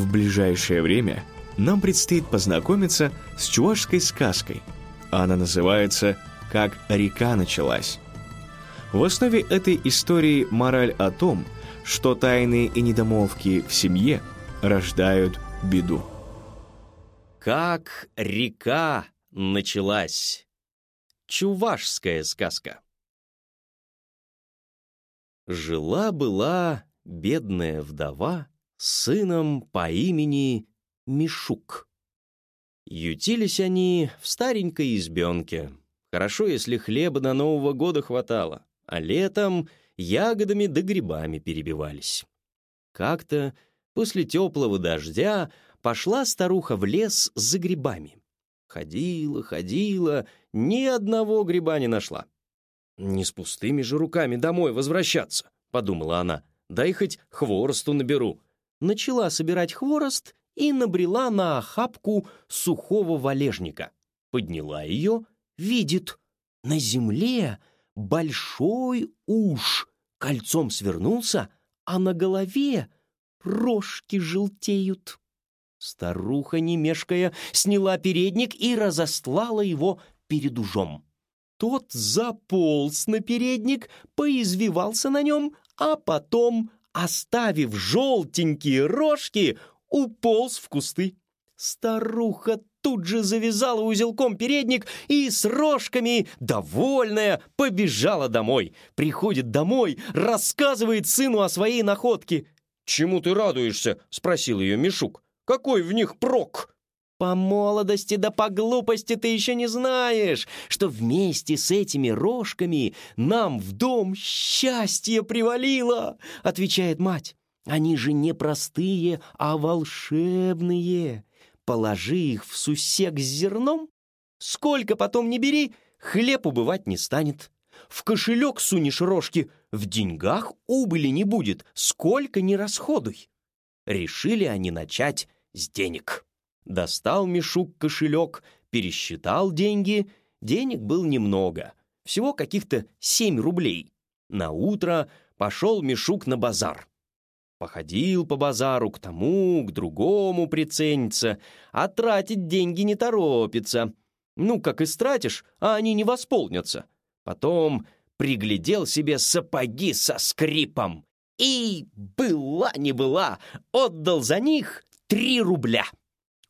В ближайшее время нам предстоит познакомиться с чувашской сказкой. Она называется «Как река началась». В основе этой истории мораль о том, что тайные и недомолвки в семье рождают беду. Как река началась. Чувашская сказка. Жила-была бедная вдова сыном по имени Мишук. Ютились они в старенькой избенке. Хорошо, если хлеба на Нового года хватало, а летом ягодами да грибами перебивались. Как-то после теплого дождя пошла старуха в лес за грибами. Ходила, ходила, ни одного гриба не нашла. «Не с пустыми же руками домой возвращаться», — подумала она. «Дай хоть хворосту наберу, начала собирать хворост и набрела на охапку сухого валежника. Подняла ее, видит, на земле большой уж кольцом свернулся, а на голове рожки желтеют. Старуха, не мешкая, сняла передник и разослала его перед ужом. Тот заполз на передник, поизвивался на нем, а потом оставив желтенькие рожки, уполз в кусты. Старуха тут же завязала узелком передник и с рожками, довольная, побежала домой. Приходит домой, рассказывает сыну о своей находке. «Чему ты радуешься?» — спросил ее Мишук. «Какой в них прок?» По молодости да по глупости ты еще не знаешь, что вместе с этими рожками нам в дом счастье привалило, отвечает мать. Они же не простые, а волшебные. Положи их в сусек с зерном, сколько потом не бери, хлеб убывать не станет. В кошелек сунешь рожки, в деньгах убыли не будет, сколько не расходуй. Решили они начать с денег. Достал Мишук кошелек, пересчитал деньги. Денег было немного, всего каких-то семь рублей. На утро пошел Мишук на базар. Походил по базару к тому, к другому прицениться, а тратить деньги не торопится. Ну, как истратишь, а они не восполнятся. Потом приглядел себе сапоги со скрипом. И была не была, отдал за них три рубля.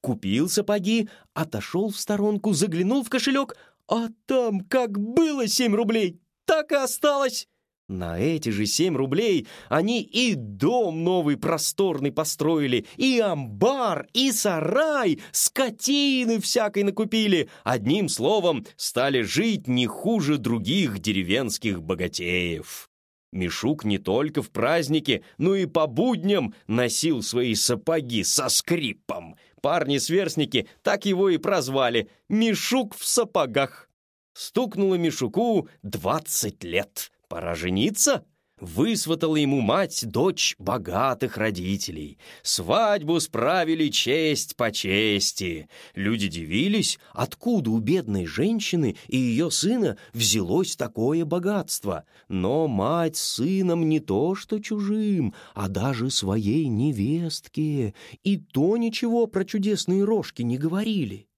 Купил сапоги, отошел в сторонку, заглянул в кошелек, а там как было семь рублей, так и осталось. На эти же семь рублей они и дом новый просторный построили, и амбар, и сарай, скотины всякой накупили. Одним словом, стали жить не хуже других деревенских богатеев. Мишук не только в празднике, но и по будням носил свои сапоги со скрипом. Парни-сверстники так его и прозвали «Мишук в сапогах». Стукнуло Мишуку двадцать лет. Пора жениться? Высватала ему мать дочь богатых родителей. Свадьбу справили честь по чести. Люди дивились, откуда у бедной женщины и ее сына взялось такое богатство. Но мать с сыном не то что чужим, а даже своей невестке. И то ничего про чудесные рожки не говорили.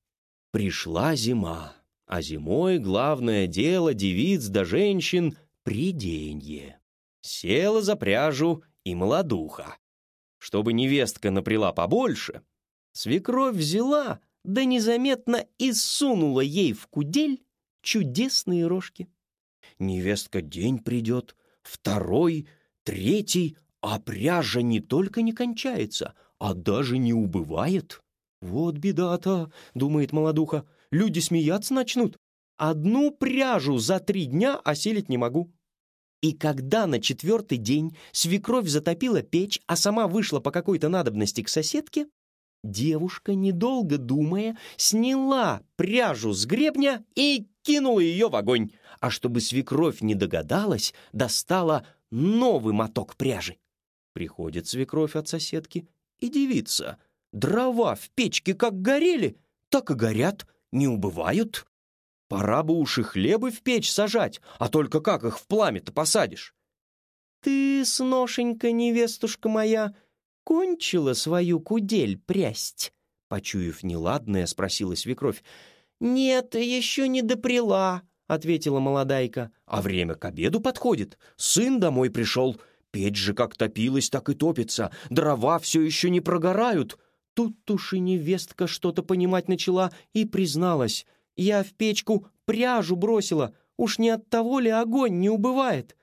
Пришла зима, а зимой главное дело девиц да женщин — приденье села за пряжу и молодуха. Чтобы невестка напряла побольше, Свекровь взяла, да незаметно и сунула ей в кудель чудесные рожки. Невестка день придет, второй, третий, а пряжа не только не кончается, а даже не убывает. «Вот беда-то», — думает молодуха, — «люди смеяться начнут. Одну пряжу за три дня осилить не могу». И когда на четвертый день свекровь затопила печь, а сама вышла по какой-то надобности к соседке, девушка, недолго думая, сняла пряжу с гребня и кинула ее в огонь, а чтобы свекровь не догадалась, достала новый моток пряжи. Приходит свекровь от соседки и дивится. Дрова в печке как горели, так и горят, не убывают. Пора бы уж и хлебы в печь сажать, а только как их в пламя-то посадишь? Ты, сношенька, невестушка моя, кончила свою кудель прясть? Почуяв неладное, спросила свекровь. «Нет, еще не доприла», — ответила молодайка. «А время к обеду подходит. Сын домой пришел. Печь же как топилась, так и топится. Дрова все еще не прогорают». Тут уж и невестка что-то понимать начала и призналась. «Я в печку пряжу бросила. Уж не от того ли огонь не убывает?»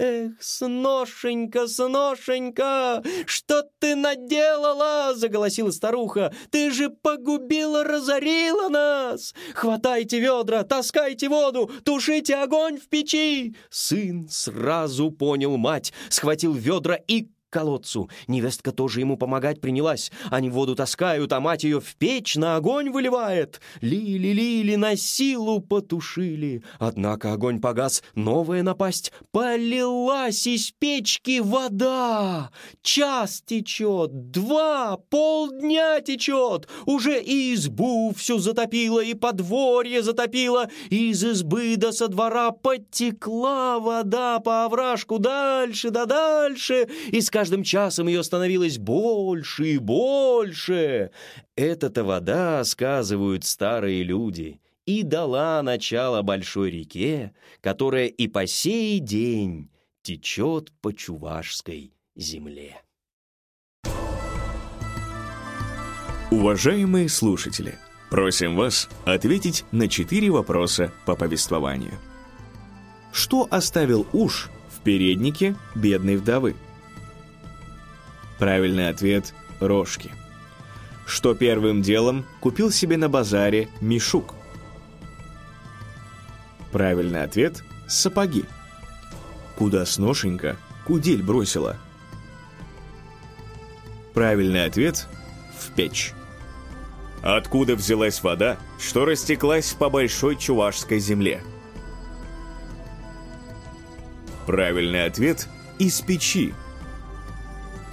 «Эх, сношенька, сношенька, что ты наделала?» — заголосила старуха. «Ты же погубила, разорила нас! Хватайте ведра, таскайте воду, тушите огонь в печи!» Сын сразу понял мать, схватил ведра и колодцу. Невестка тоже ему помогать принялась. Они воду таскают, а мать ее в печь на огонь выливает. Лили-лили, на силу потушили. Однако огонь погас, новая напасть. Полилась из печки вода. Час течет, два, полдня течет. Уже и избу всю затопило, и подворье затопило. Из избы до со двора потекла вода по овражку дальше да дальше. И с каждым часом ее становилось больше и больше. Эта-то вода, сказывают старые люди, и дала начало большой реке, которая и по сей день течет по Чувашской земле. Уважаемые слушатели, просим вас ответить на четыре вопроса по повествованию. Что оставил уж в переднике бедной вдовы? Правильный ответ – рожки. Что первым делом купил себе на базаре мешук? Правильный ответ – сапоги. Куда сношенька кудель бросила? Правильный ответ – в печь. Откуда взялась вода, что растеклась по большой чувашской земле? Правильный ответ – из печи.